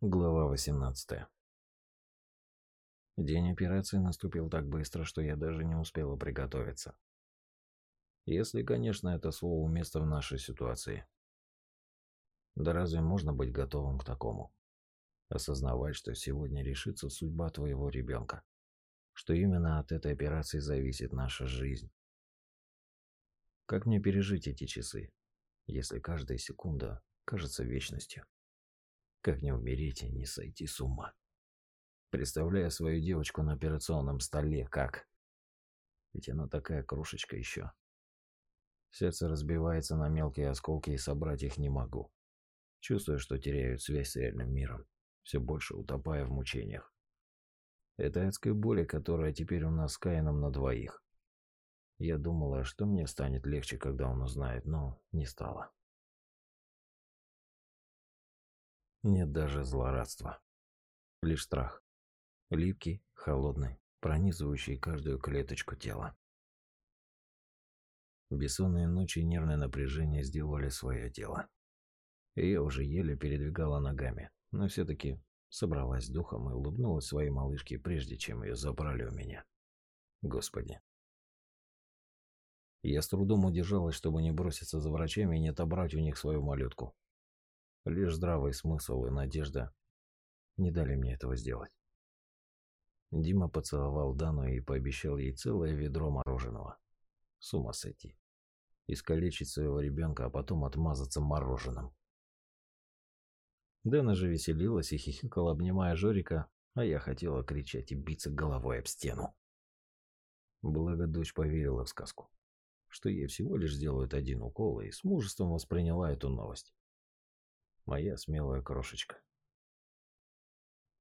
Глава 18. День операции наступил так быстро, что я даже не успела приготовиться. Если, конечно, это слово уместно в нашей ситуации. Да разве можно быть готовым к такому? Осознавать, что сегодня решится судьба твоего ребенка. Что именно от этой операции зависит наша жизнь. Как мне пережить эти часы, если каждая секунда кажется вечностью? Как не умереть и не сойти с ума? Представляя свою девочку на операционном столе, как? Ведь она такая крошечка еще. Сердце разбивается на мелкие осколки, и собрать их не могу. Чувствую, что теряю связь с реальным миром, все больше утопая в мучениях. Это адской боли, которая теперь у нас с Каином на двоих. Я думала, что мне станет легче, когда он узнает, но не стало. Нет даже злорадства. Лишь страх. Липкий, холодный, пронизывающий каждую клеточку тела. Бессонные ночи и нервное напряжение сделали свое дело. Я уже еле передвигала ногами, но все-таки собралась духом и улыбнулась своей малышке, прежде чем ее забрали у меня. Господи. Я с трудом удержалась, чтобы не броситься за врачами и не отобрать у них свою малютку. Лишь здравый смысл и надежда не дали мне этого сделать. Дима поцеловал Дану и пообещал ей целое ведро мороженого. С ума сойти. Искалечить своего ребенка, а потом отмазаться мороженым. Дана же веселилась и хихикала, обнимая Жорика, а я хотела кричать и биться головой об стену. Благо дочь поверила в сказку, что ей всего лишь сделают один укол, и с мужеством восприняла эту новость. Моя смелая крошечка.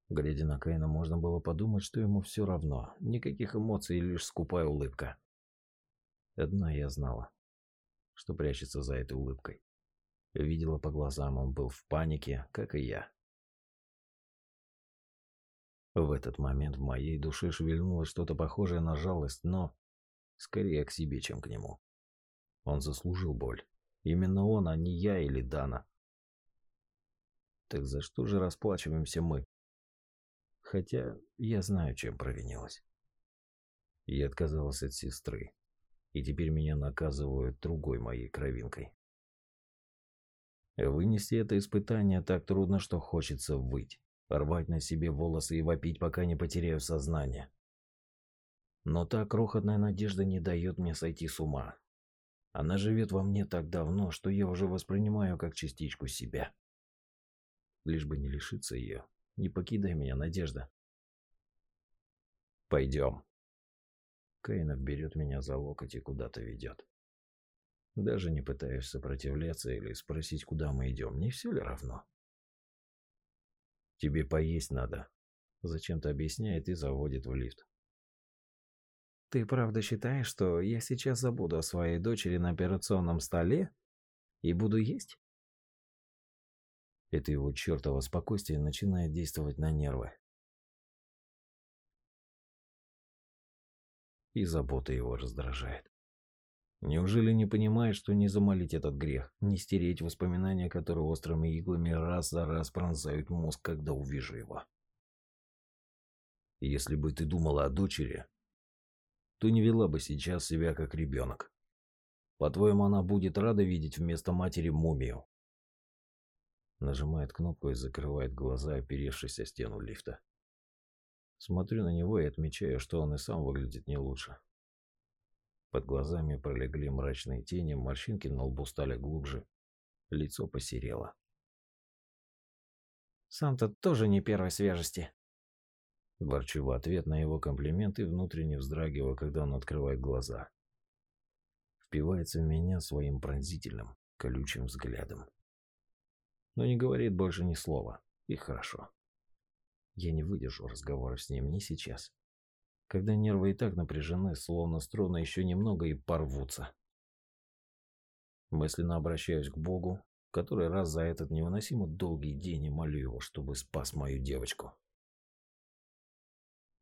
Глядя на Каина, можно было подумать, что ему все равно. Никаких эмоций, лишь скупая улыбка. Одна я знала, что прячется за этой улыбкой. Видела по глазам, он был в панике, как и я. В этот момент в моей душе шевельнулось что-то похожее на жалость, но скорее к себе, чем к нему. Он заслужил боль. Именно он, а не я или Дана. Так за что же расплачиваемся мы? Хотя я знаю, чем провинилась. Я отказалась от сестры, и теперь меня наказывают другой моей кровинкой. Вынести это испытание так трудно, что хочется выть, рвать на себе волосы и вопить, пока не потеряю сознание. Но та крохотная надежда не дает мне сойти с ума. Она живет во мне так давно, что я уже воспринимаю как частичку себя лишь бы не лишиться ее. Не покидай меня, Надежда. Пойдем. Каинов берет меня за локоть и куда-то ведет. Даже не пытаюсь сопротивляться или спросить, куда мы идем. Не все ли равно? Тебе поесть надо. Зачем-то объясняет и заводит в лифт. Ты правда считаешь, что я сейчас забуду о своей дочери на операционном столе и буду есть? Это его чертово спокойствие начинает действовать на нервы. И забота его раздражает. Неужели не понимает, что не замолить этот грех, не стереть воспоминания, которые острыми иглами раз за раз пронзают мозг, когда увижу его? Если бы ты думала о дочери, то не вела бы сейчас себя как ребенок. По-твоему, она будет рада видеть вместо матери мумию? Нажимает кнопку и закрывает глаза, оперевшись о стену лифта. Смотрю на него и отмечаю, что он и сам выглядит не лучше. Под глазами пролегли мрачные тени, морщинки на лбу стали глубже, лицо посерело. «Сам-то тоже не первой свежести», Ворчу в ответ на его комплимент и внутренне вздрагиваю, когда он открывает глаза. Впивается в меня своим пронзительным, колючим взглядом но не говорит больше ни слова. И хорошо. Я не выдержу разговора с ним ни сейчас. Когда нервы и так напряжены, словно струны еще немного и порвутся. Мысленно обращаюсь к Богу, который раз за этот невыносимо долгий день и молю его, чтобы спас мою девочку.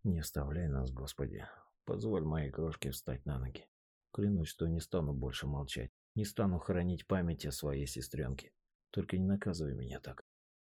Не оставляй нас, Господи. Позволь моей крошке встать на ноги. Клянусь, что не стану больше молчать. Не стану хранить память о своей сестренке. Только не наказывай меня так.